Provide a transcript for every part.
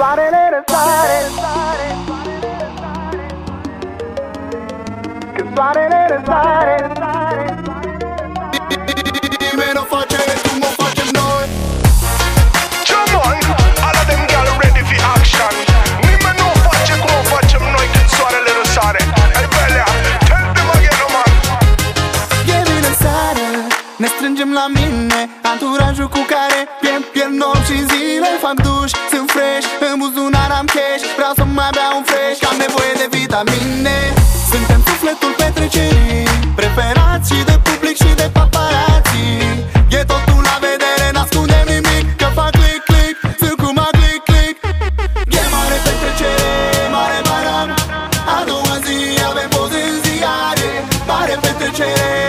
sliding in and sliding. Sliding in and sliding. Ne strângem la mine Anturajul cu care pierd, pierd nopți și zile. Fac duș, sunt fresh În buzunar am cash. Vreau să mai beau un fresh Am nevoie de vitamine. Suntem sufletul petrecerii Preferați și de public și de paparazzi. E totul la vedere, n-ascundem nimic Că fac click, click, sunt cum a click, click. E mare petrecere, mare baram, A doua zi avem poze în ziare Mare petrecere.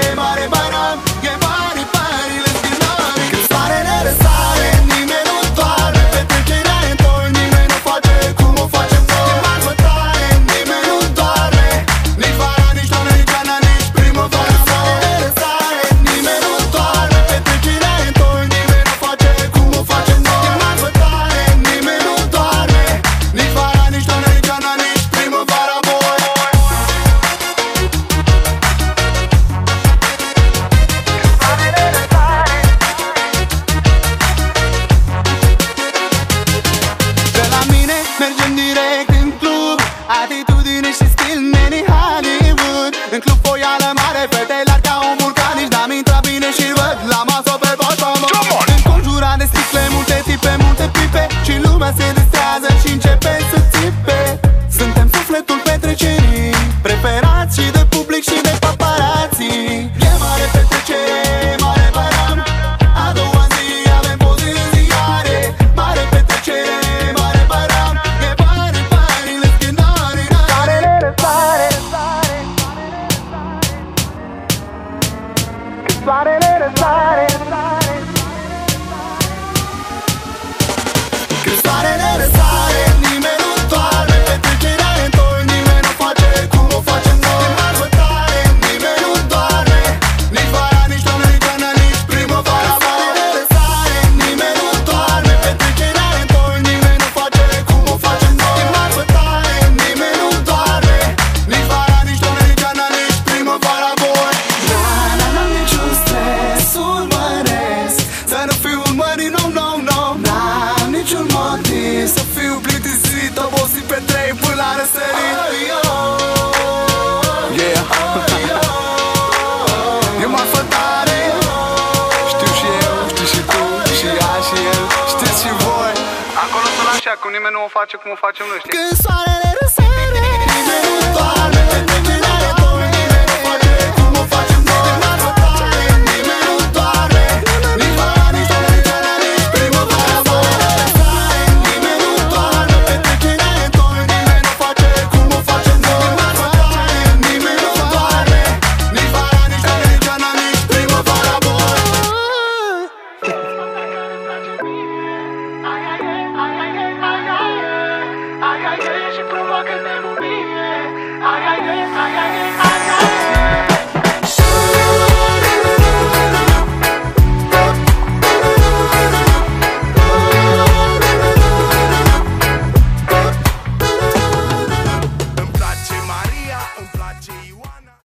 Diré sliding and sliding. Să fiu plictisit, obosit pe trei până la răsărit. Yeah. E marfă tare. Știu și eu, știu și tu, și ea și el. Știți și voi. Acolo sunt așa, cum nimeni nu o face cum o facem noi, știi? Când soarele răsare Nimeni nu doarme